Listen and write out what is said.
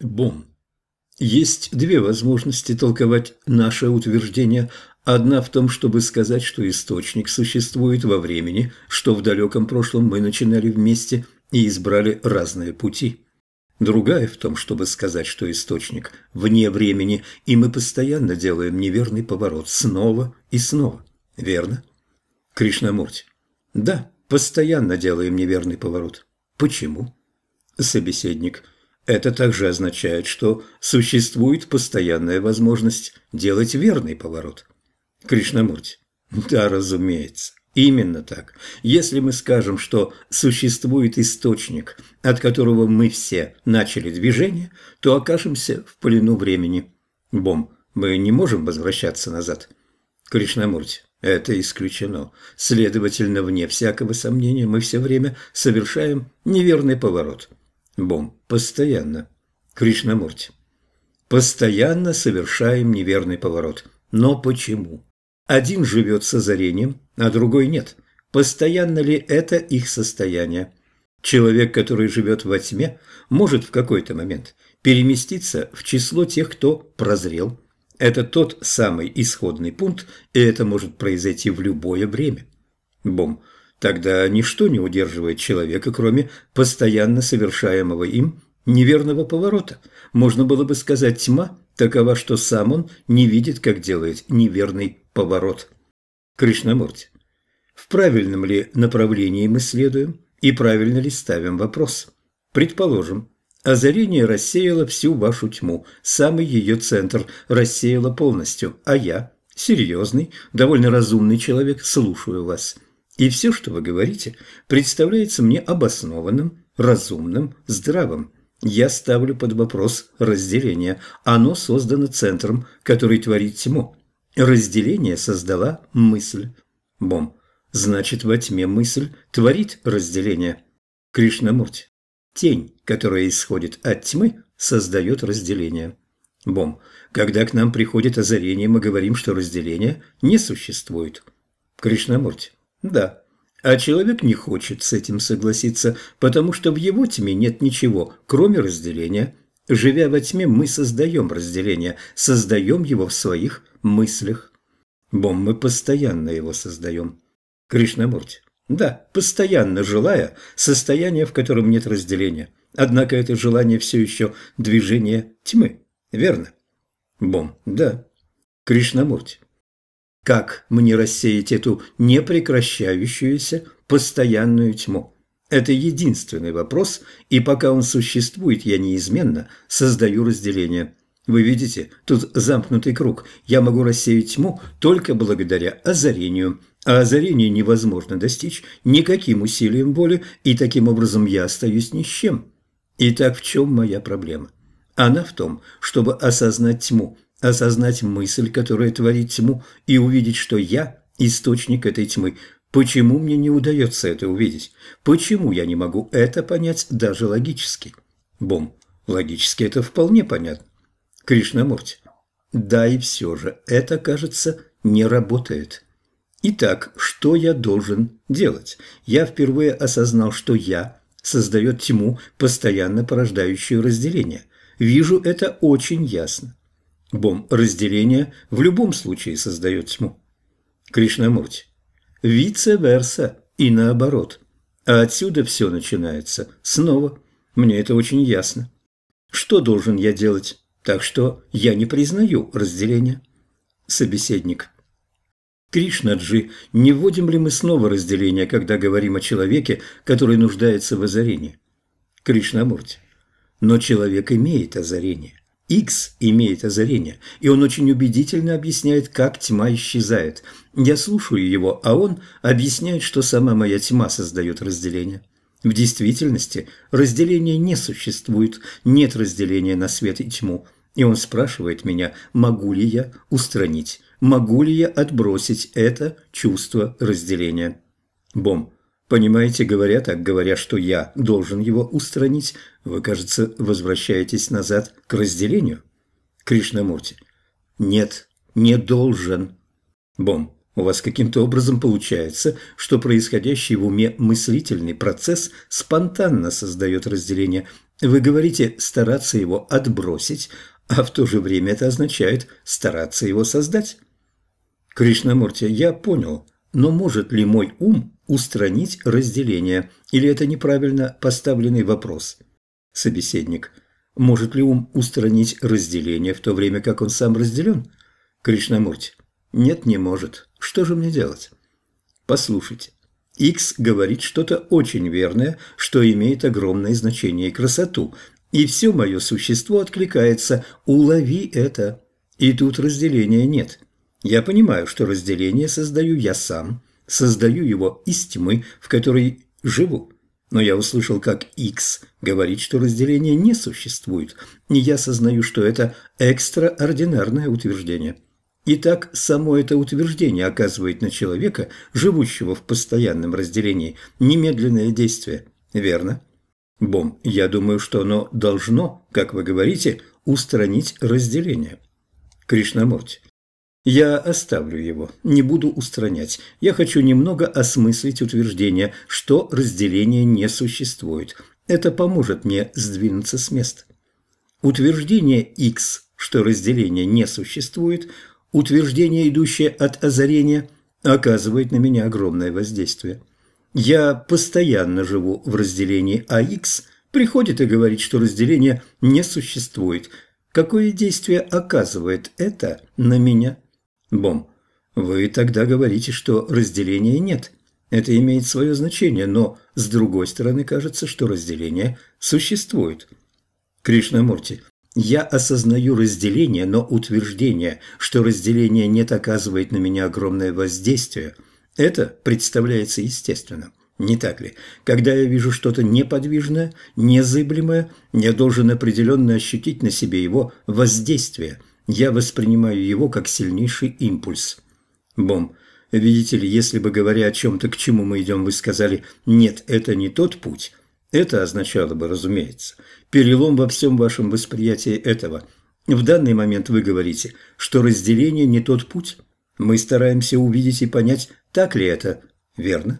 Бом. Есть две возможности толковать наше утверждение. Одна в том, чтобы сказать, что источник существует во времени, что в далеком прошлом мы начинали вместе и избрали разные пути. Другая в том, чтобы сказать, что источник вне времени, и мы постоянно делаем неверный поворот снова и снова. Верно? Кришнамурти. Да, постоянно делаем неверный поворот. Почему? Собеседник. Это также означает, что существует постоянная возможность делать верный поворот. Кришнамурти. Да, разумеется. Именно так. Если мы скажем, что существует источник, от которого мы все начали движение, то окажемся в плену времени. Бом, мы не можем возвращаться назад. Кришнамурти, это исключено. Следовательно, вне всякого сомнения, мы все время совершаем неверный поворот. Бом, постоянно. Кришнамурти, постоянно совершаем неверный поворот. Но почему? Один живет с озарением, а другой нет. Постоянно ли это их состояние? Человек, который живет во тьме, может в какой-то момент переместиться в число тех, кто прозрел. Это тот самый исходный пункт, и это может произойти в любое время. Бом. Тогда ничто не удерживает человека, кроме постоянно совершаемого им неверного поворота. Можно было бы сказать, тьма такова, что сам он не видит, как делает неверный поворот. Кришнамурти, в правильном ли направлении мы следуем и правильно ли ставим вопрос? Предположим, озарение рассеяло всю вашу тьму, самый ее центр рассеяло полностью, а я, серьезный, довольно разумный человек, слушаю вас. И все, что вы говорите, представляется мне обоснованным, разумным, здравым. Я ставлю под вопрос разделение. Оно создано центром, который творит тьму. Разделение создала мысль. Бом. Значит, во тьме мысль творит разделение. Кришнамурти. Тень, которая исходит от тьмы, создает разделение. Бом. Когда к нам приходит озарение, мы говорим, что разделение не существует. Кришнамурти. Да. А человек не хочет с этим согласиться, потому что в его тьме нет ничего, кроме разделения. Живя во тьме, мы создаем разделение, создаем его в своих мыслях. Бом, мы постоянно его создаем. Кришнамурти. Да, постоянно желая состояние, в котором нет разделения. Однако это желание все еще движение тьмы. Верно? Бом. Да. Кришнамурти. Как мне рассеять эту непрекращающуюся постоянную тьму? Это единственный вопрос, и пока он существует, я неизменно создаю разделение. Вы видите, тут замкнутый круг. Я могу рассеять тьму только благодаря озарению. А озарение невозможно достичь никаким усилием воли, и таким образом я остаюсь ни с чем. Итак, в чем моя проблема? Она в том, чтобы осознать тьму, осознать мысль, которая творит тьму, и увидеть, что я – источник этой тьмы. Почему мне не удается это увидеть? Почему я не могу это понять даже логически? Бом, логически это вполне понятно. Кришнамурти. Да и все же, это, кажется, не работает. Итак, что я должен делать? Я впервые осознал, что я создает тьму, постоянно порождающую разделение. Вижу это очень ясно. Бом, разделение в любом случае создает тьму. Кришнамурти. Вице-верса и наоборот. А отсюда все начинается снова. Мне это очень ясно. Что должен я делать? Так что я не признаю разделения. Собеседник. Кришнаджи, не вводим ли мы снова разделение, когда говорим о человеке, который нуждается в озарении? Кришнамурти. Но человек имеет озарение. Икс имеет озарение, и он очень убедительно объясняет, как тьма исчезает. Я слушаю его, а он объясняет, что сама моя тьма создает разделение. В действительности разделения не существует, нет разделения на свет и тьму. И он спрашивает меня, могу ли я устранить, могу ли я отбросить это чувство разделения. Бом. Понимаете, говоря так, говоря, что я должен его устранить, вы, кажется, возвращаетесь назад к разделению. Кришнамурти. Нет, не должен. Бом. У вас каким-то образом получается, что происходящий в уме мыслительный процесс спонтанно создает разделение. Вы говорите «стараться его отбросить», а в то же время это означает «стараться его создать». Кришнамурти, я понял, но может ли мой ум устранить разделение, или это неправильно поставленный вопрос? Собеседник, может ли ум устранить разделение в то время, как он сам разделен? Кришнамурти, нет, не может. Что же мне делать? Послушайте, X говорит что-то очень верное, что имеет огромное значение и красоту, и все мое существо откликается «улови это». И тут разделения нет. Я понимаю, что разделение создаю я сам, создаю его из тьмы, в которой живу. Но я услышал, как X говорит, что разделение не существует, и я сознаю, что это экстраординарное утверждение. Итак, само это утверждение оказывает на человека, живущего в постоянном разделении, немедленное действие. Верно? Бом, я думаю, что оно должно, как вы говорите, устранить разделение. Кришнамурти, я оставлю его, не буду устранять. Я хочу немного осмыслить утверждение, что разделение не существует. Это поможет мне сдвинуться с места. Утверждение X, что разделение не существует, утверждение, идущее от озарения, оказывает на меня огромное воздействие. Я постоянно живу в разделении, а X приходит и говорит, что разделение не существует. Какое действие оказывает это на меня? Бом, вы тогда говорите, что разделения нет. Это имеет свое значение, но с другой стороны кажется, что разделение существует. Кришнамурти, я осознаю разделение, но утверждение, что разделение нет, оказывает на меня огромное воздействие. Это представляется естественным. Не так ли? Когда я вижу что-то неподвижное, незыблемое, я должен определенно ощутить на себе его воздействие – я воспринимаю его как сильнейший импульс. Бом, видите ли, если бы, говоря о чем-то, к чему мы идем, вы сказали «нет, это не тот путь», это означало бы, разумеется, перелом во всем вашем восприятии этого. В данный момент вы говорите, что разделение не тот путь. Мы стараемся увидеть и понять, так ли это, верно?